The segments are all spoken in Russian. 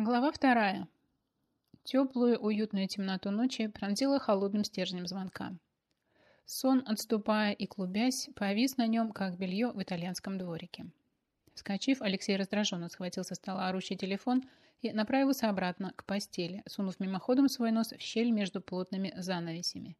Глава вторая. Теплую, уютную темноту ночи пронзила холодным стержнем звонка. Сон, отступая и клубясь, повис на нем, как белье в итальянском дворике. Вскочив, Алексей раздраженно схватил со стола орущий телефон и направился обратно к постели, сунув мимоходом свой нос в щель между плотными занавесями.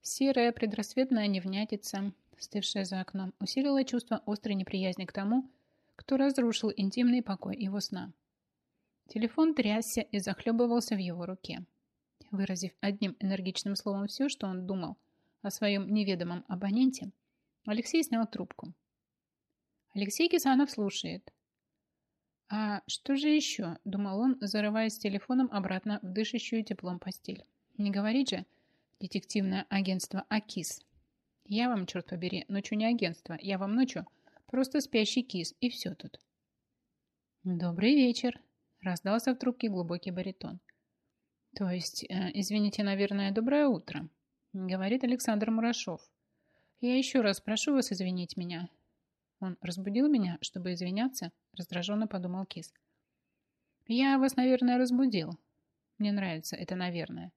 Серая предрассветная невнятица, стывшая за окном, усилила чувство острой неприязни к тому, кто разрушил интимный покой его сна. Телефон трясся и захлебывался в его руке. Выразив одним энергичным словом все, что он думал о своем неведомом абоненте, Алексей снял трубку. Алексей Кисанов слушает. «А что же еще?» – думал он, зарываясь телефоном обратно в дышащую теплом постель. «Не говорит же детективное агентство АКИС. Я вам, черт побери, ночью не агентство, я вам ночью просто спящий кис, и все тут». «Добрый вечер», Раздался в трубке глубокий баритон. То есть, э, извините, наверное, доброе утро, говорит Александр Мурашов. Я еще раз прошу вас извинить меня. Он разбудил меня, чтобы извиняться, раздраженно подумал Кис. Я вас, наверное, разбудил. Мне нравится это, наверное.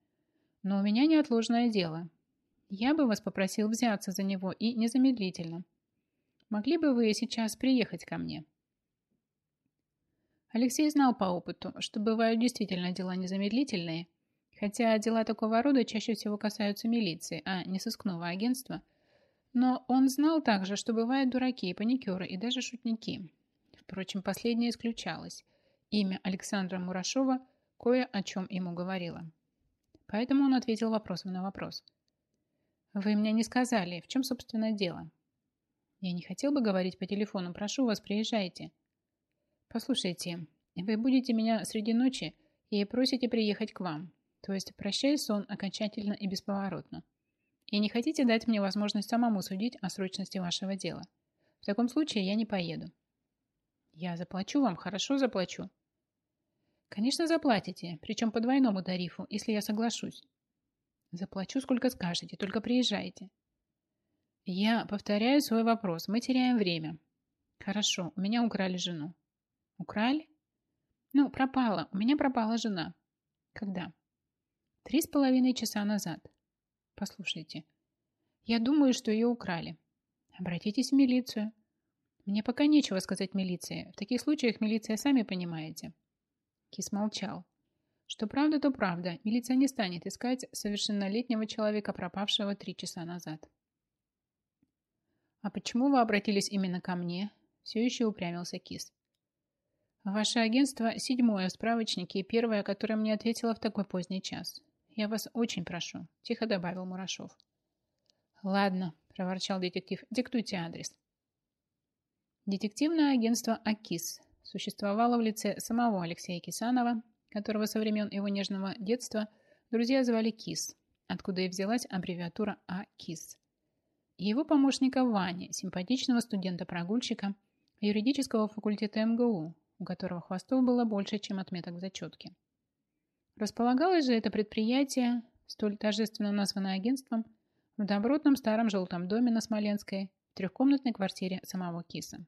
Но у меня неотложное дело. Я бы вас попросил взяться за него и незамедлительно. Могли бы вы сейчас приехать ко мне?» Алексей знал по опыту, что бывают действительно дела незамедлительные, хотя дела такого рода чаще всего касаются милиции, а не сыскного агентства. Но он знал также, что бывают дураки, паникеры и даже шутники. Впрочем, последнее исключалось. Имя Александра Мурашова кое о чем ему говорило. Поэтому он ответил вопросом на вопрос. «Вы мне не сказали, в чем, собственно, дело?» «Я не хотел бы говорить по телефону. Прошу вас, приезжайте». «Послушайте, вы будете меня среди ночи и просите приехать к вам, то есть прощай сон окончательно и бесповоротно. И не хотите дать мне возможность самому судить о срочности вашего дела. В таком случае я не поеду». «Я заплачу вам, хорошо заплачу». «Конечно, заплатите, причем по двойному тарифу, если я соглашусь». «Заплачу, сколько скажете, только приезжайте». «Я повторяю свой вопрос. Мы теряем время». «Хорошо, у меня украли жену. Украли? Ну, пропала. У меня пропала жена. Когда? Три с половиной часа назад. Послушайте, я думаю, что ее украли. Обратитесь в милицию. Мне пока нечего сказать милиции. В таких случаях милиция, сами понимаете. Кис молчал. Что правда, то правда. Милиция не станет искать совершеннолетнего человека, пропавшего три часа назад. «А почему вы обратились именно ко мне?» Все еще упрямился Кис. Ваше агентство седьмое в справочнике и первое, которое мне ответило в такой поздний час. Я вас очень прошу, тихо добавил Мурашов. Ладно, проворчал детектив, диктуйте адрес. Детективное агентство АКИС существовало в лице самого Алексея Кисанова, которого со времен его нежного детства друзья звали КИС, откуда и взялась аббревиатура АКИС. И его помощника Вани, симпатичного студента-прогульщика юридического факультета МГУ, у которого хвостов было больше, чем отметок в зачетке. Располагалось же это предприятие, столь торжественно названное агентством, в добротном старом желтом доме на Смоленской, в трехкомнатной квартире самого Киса.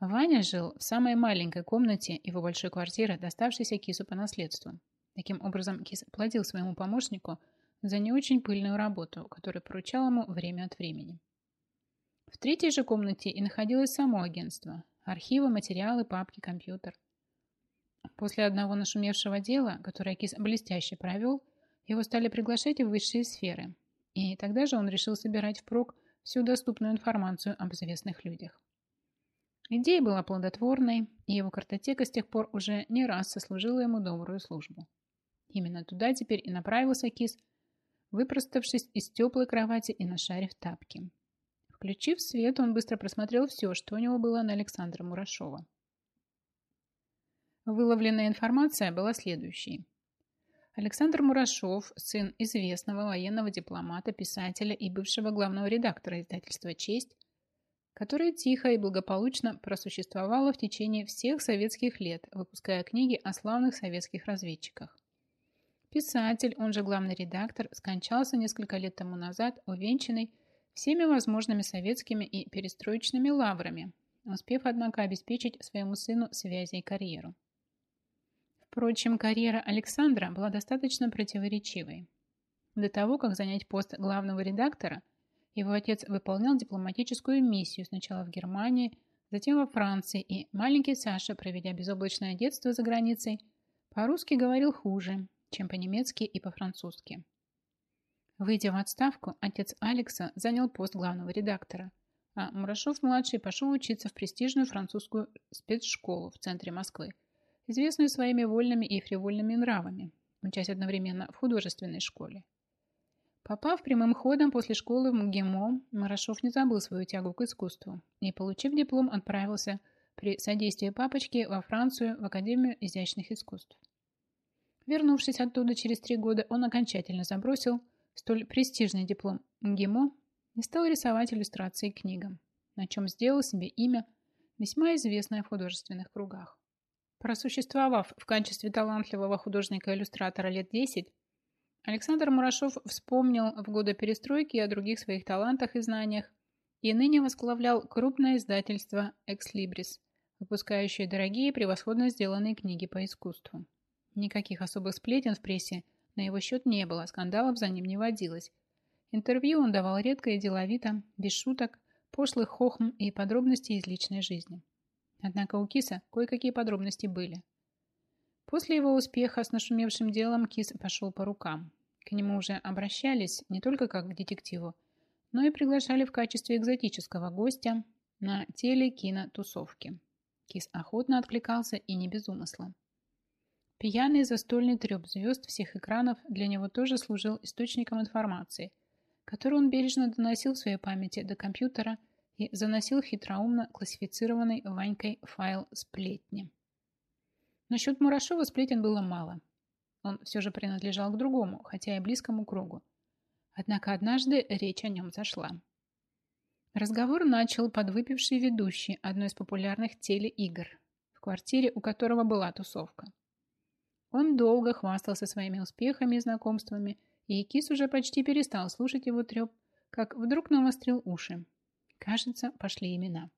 Ваня жил в самой маленькой комнате его большой квартиры, доставшейся Кису по наследству. Таким образом, Кис платил своему помощнику за не очень пыльную работу, которую поручал ему время от времени. В третьей же комнате и находилось само агентство, Архивы, материалы, папки, компьютер. После одного нашумевшего дела, которое Кис блестяще провел, его стали приглашать в высшие сферы. И тогда же он решил собирать впрок всю доступную информацию об известных людях. Идея была плодотворной, и его картотека с тех пор уже не раз сослужила ему добрую службу. Именно туда теперь и направился Кис, выпроставшись из теплой кровати и нашарив тапки. Включив свет, он быстро просмотрел все, что у него было на Александра Мурашова. Выловленная информация была следующей. Александр Мурашов, сын известного военного дипломата, писателя и бывшего главного редактора издательства «Честь», которое тихо и благополучно просуществовало в течение всех советских лет, выпуская книги о славных советских разведчиках. Писатель, он же главный редактор, скончался несколько лет тому назад, увенчанный всеми возможными советскими и перестроечными лаврами, успев, однако, обеспечить своему сыну связи и карьеру. Впрочем, карьера Александра была достаточно противоречивой. До того, как занять пост главного редактора, его отец выполнял дипломатическую миссию сначала в Германии, затем во Франции, и маленький Саша, проведя безоблачное детство за границей, по-русски говорил хуже, чем по-немецки и по-французски. Выйдя в отставку, отец Алекса занял пост главного редактора, а Мурашов-младший пошел учиться в престижную французскую спецшколу в центре Москвы, известную своими вольными и фривольными нравами, учась одновременно в художественной школе. Попав прямым ходом после школы в МГИМО, Марашов не забыл свою тягу к искусству и, получив диплом, отправился при содействии папочки во Францию в Академию изящных искусств. Вернувшись оттуда через три года, он окончательно забросил столь престижный диплом МГИМО и стал рисовать иллюстрации к книгам, на чем сделал себе имя, весьма известное в художественных кругах. Просуществовав в качестве талантливого художника-иллюстратора лет 10, Александр Мурашов вспомнил в годы перестройки о других своих талантах и знаниях и ныне возглавлял крупное издательство «Экслибрис», выпускающее дорогие превосходно сделанные книги по искусству. Никаких особых сплетен в прессе на его счет не было, скандалов за ним не водилось. Интервью он давал редко и деловито, без шуток, пошлых хохм и подробностей из личной жизни. Однако у Киса кое-какие подробности были – После его успеха с нашумевшим делом Кис пошел по рукам. К нему уже обращались не только как к детективу, но и приглашали в качестве экзотического гостя на телекинотусовки. Кис охотно откликался и не без умысла. Пьяный застольный треп звезд всех экранов для него тоже служил источником информации, которую он бережно доносил в своей памяти до компьютера и заносил хитроумно классифицированный Ванькой файл сплетни. Насчет Мурашова сплетен было мало. Он все же принадлежал к другому, хотя и близкому кругу. Однако однажды речь о нем зашла. Разговор начал подвыпивший ведущий одной из популярных телеигр, в квартире у которого была тусовка. Он долго хвастался своими успехами и знакомствами, и Кис уже почти перестал слушать его треп, как вдруг навострил уши. Кажется, пошли имена.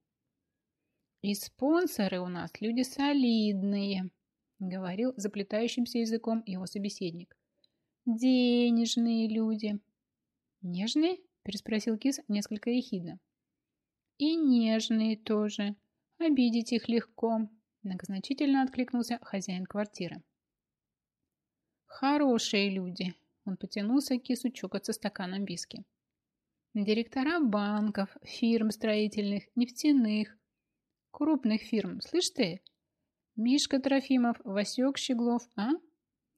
И спонсоры у нас люди солидные, говорил заплетающимся языком его собеседник. Денежные люди. Нежные? переспросил кис несколько ехидно. И нежные тоже. Обидеть их легко, многозначительно откликнулся хозяин квартиры. Хорошие люди. Он потянулся к кису чокаться стаканом виски. Директора банков, фирм строительных, нефтяных, крупных фирм. Слышь ты, Мишка Трофимов, Васек Щеглов, а?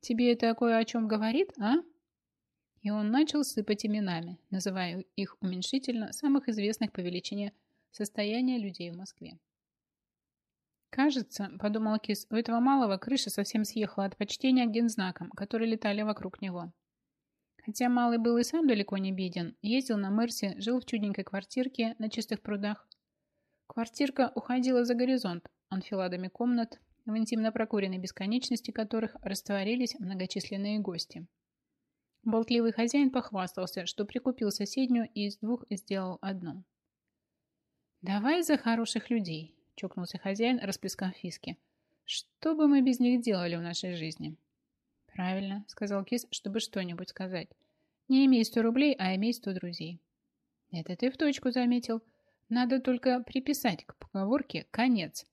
Тебе это такое о чем говорит, а? И он начал сыпать именами, называя их уменьшительно самых известных по величине состояния людей в Москве. Кажется, подумал Кис, у этого малого крыша совсем съехала от почтения к гензнакам, которые летали вокруг него. Хотя малый был и сам далеко не беден, ездил на Мерсе, жил в чудненькой квартирке на чистых прудах. Квартирка уходила за горизонт анфиладами комнат, в интимно прокуренной бесконечности которых растворились многочисленные гости. Болтливый хозяин похвастался, что прикупил соседнюю и из двух сделал одну. «Давай за хороших людей», – чокнулся хозяин, расплескав фиски. «Что бы мы без них делали в нашей жизни?» «Правильно», – сказал Кис, чтобы что-нибудь сказать. «Не имей сто рублей, а имей сто друзей». «Это ты в точку заметил. Надо только приписать к поговорке «конец».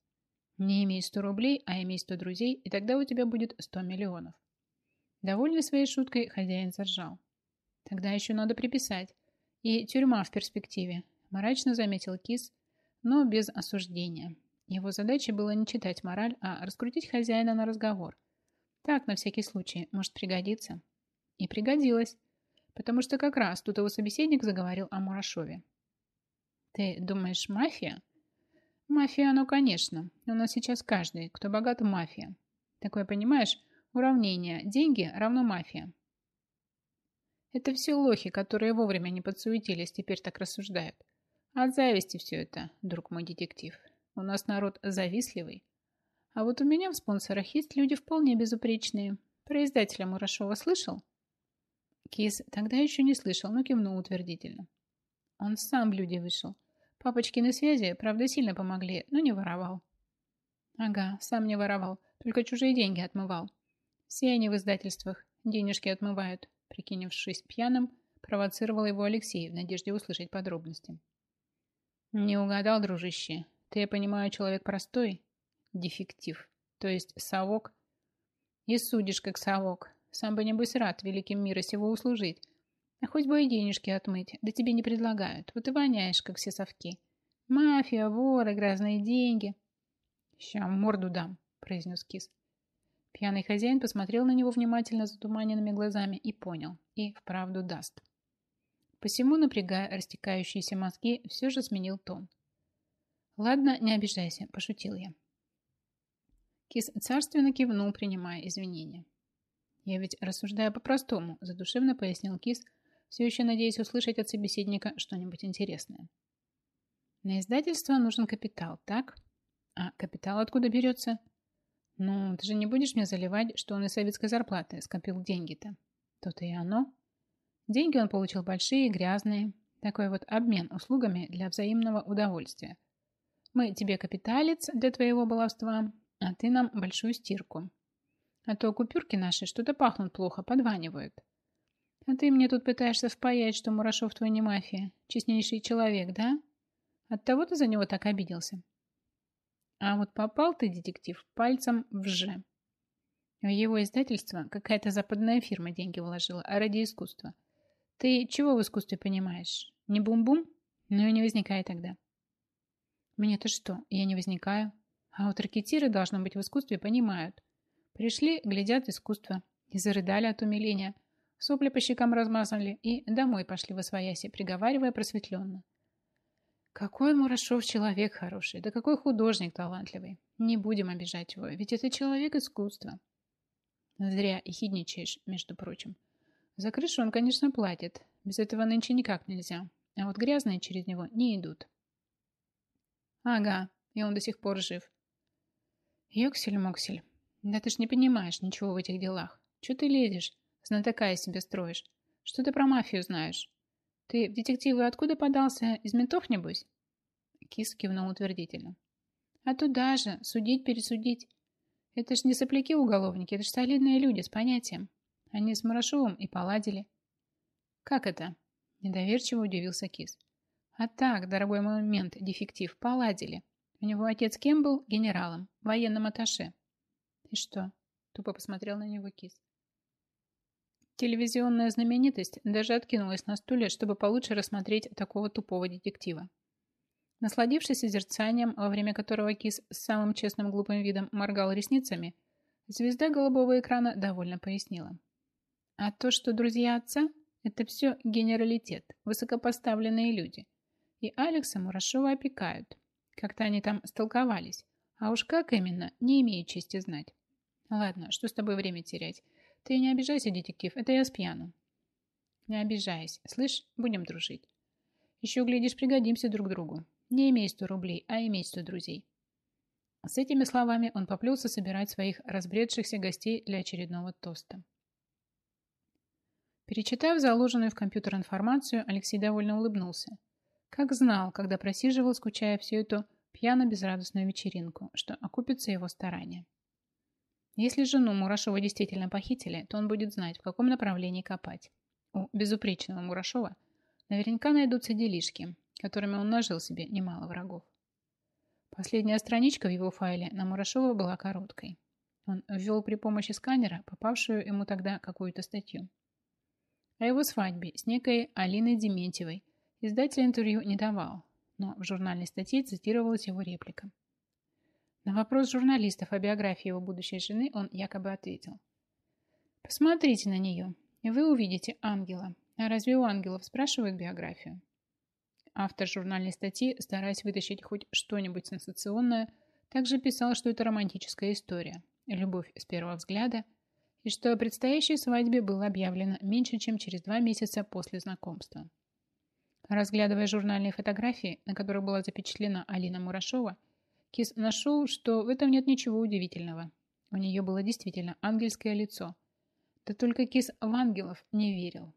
Не имей 100 рублей, а имей 100 друзей, и тогда у тебя будет 100 миллионов. Довольный своей шуткой, хозяин заржал. Тогда еще надо приписать. И тюрьма в перспективе, мрачно заметил Кис, но без осуждения. Его задачей было не читать мораль, а раскрутить хозяина на разговор. Так, на всякий случай, может пригодиться. И пригодилось, потому что как раз тут его собеседник заговорил о Мурашове. «Ты думаешь, мафия?» Мафия, ну, конечно. У нас сейчас каждый, кто богат, мафия. Такое, понимаешь, уравнение. Деньги равно мафия. Это все лохи, которые вовремя не подсуетились, теперь так рассуждают. От зависти все это, друг мой детектив. У нас народ завистливый. А вот у меня в спонсорах есть люди вполне безупречные. Про издателя Мурашова слышал? Кис тогда еще не слышал, но кивнул утвердительно. Он сам в люди вышел. Папочкины связи, правда, сильно помогли, но не воровал. Ага, сам не воровал, Только чужие деньги отмывал. Все они в издательствах денежки отмывают. Прикинувшись пьяным, провоцировал его Алексей в надежде услышать подробности. Не угадал, дружище. Ты, я понимаю, человек простой. Дефектив. То есть совок. И судишь, как совок. Сам бы, небось, рад великим мира сего услужить. А хоть бы и денежки отмыть, да тебе не предлагают. Вот и воняешь, как все совки. Мафия, воры, грязные деньги. Ща морду дам, произнес кис. Пьяный хозяин посмотрел на него внимательно затуманенными глазами и понял. И вправду даст. Посему, напрягая растекающиеся мозги, все же сменил тон. «Ладно, не обижайся», – пошутил я. Кис царственно кивнул, принимая извинения. «Я ведь рассуждаю по-простому», – задушевно пояснил Кис, все еще надеясь услышать от собеседника что-нибудь интересное. «На издательство нужен капитал, так? А капитал откуда берется?» «Ну, ты же не будешь мне заливать, что он из советской зарплаты скопил деньги-то?» «То-то и оно». Деньги он получил большие, грязные. Такой вот обмен услугами для взаимного удовольствия. Мы тебе капиталец для твоего баловства, а ты нам большую стирку. А то купюрки наши что-то пахнут плохо, подванивают. А ты мне тут пытаешься впаять, что Мурашов твой не мафия, честнейший человек, да? Оттого ты за него так обиделся. А вот попал ты, детектив, пальцем в «Ж». В его издательство какая-то западная фирма деньги вложила, а ради искусства. Ты чего в искусстве понимаешь? Не бум-бум? Ну и не возникай тогда. Мне-то что, я не возникаю? А вот ракетиры, должно быть, в искусстве понимают. Пришли, глядят искусство и зарыдали от умиления. Сопли по щекам размазали и домой пошли во свояси, приговаривая просветленно. Какой Мурашов человек хороший, да какой художник талантливый. Не будем обижать его, ведь это человек искусства. Зря и хидничаешь, между прочим. За крышу он, конечно, платит. Без этого нынче никак нельзя. А вот грязные через него не идут. Ага, и он до сих пор жив. Йоксель-моксель, да ты ж не понимаешь ничего в этих делах. Че ты лезешь? Знатока из себя строишь. Что ты про мафию знаешь? Ты в детективы откуда подался? Из ментов, небось? Кис кивнул утвердительно. А туда же, судить, пересудить. Это ж не сопляки-уголовники, это ж солидные люди с понятием. Они с Мурашовым и поладили. Как это? Недоверчиво удивился Кис. А так, дорогой мой мент, дефектив, поладили. У него отец кем был? Генералом, военным атташе. И что? Тупо посмотрел на него Кис. Телевизионная знаменитость даже откинулась на стуле, чтобы получше рассмотреть такого тупого детектива. Насладившись созерцанием, во время которого Кис с самым честным глупым видом моргал ресницами, звезда голубого экрана довольно пояснила. А то, что друзья отца, это все генералитет, высокопоставленные люди. И Алекса Мурашова опекают. Как-то они там столковались. А уж как именно, не имею чести знать. Ладно, что с тобой время терять? Ты не обижайся, детектив, это я спьяну. Не обижайся. Слышь, будем дружить. Еще, глядишь, пригодимся друг другу. Не имей сто рублей, а имей сто друзей. С этими словами он поплелся собирать своих разбредшихся гостей для очередного тоста. Перечитав заложенную в компьютер информацию, Алексей довольно улыбнулся. Как знал, когда просиживал, скучая всю эту пьяно-безрадостную вечеринку, что окупится его старания. Если жену Мурашова действительно похитили, то он будет знать, в каком направлении копать. У безупречного Мурашова наверняка найдутся делишки, которыми он нажил себе немало врагов. Последняя страничка в его файле на Мурашова была короткой. Он ввел при помощи сканера попавшую ему тогда какую-то статью. О его свадьбе с некой Алиной Дементьевой издатель интервью не давал, но в журнальной статье цитировалась его реплика. На вопрос журналистов о биографии его будущей жены он якобы ответил. «Посмотрите на нее, и вы увидите ангела. А разве у ангелов спрашивают биографию?» Автор журнальной статьи, стараясь вытащить хоть что-нибудь сенсационное, также писал, что это романтическая история, любовь с первого взгляда – и что о предстоящей свадьбе было объявлено меньше, чем через два месяца после знакомства. Разглядывая журнальные фотографии, на которых была запечатлена Алина Мурашова, Кис нашел, что в этом нет ничего удивительного. У нее было действительно ангельское лицо. Да только Кис в ангелов не верил.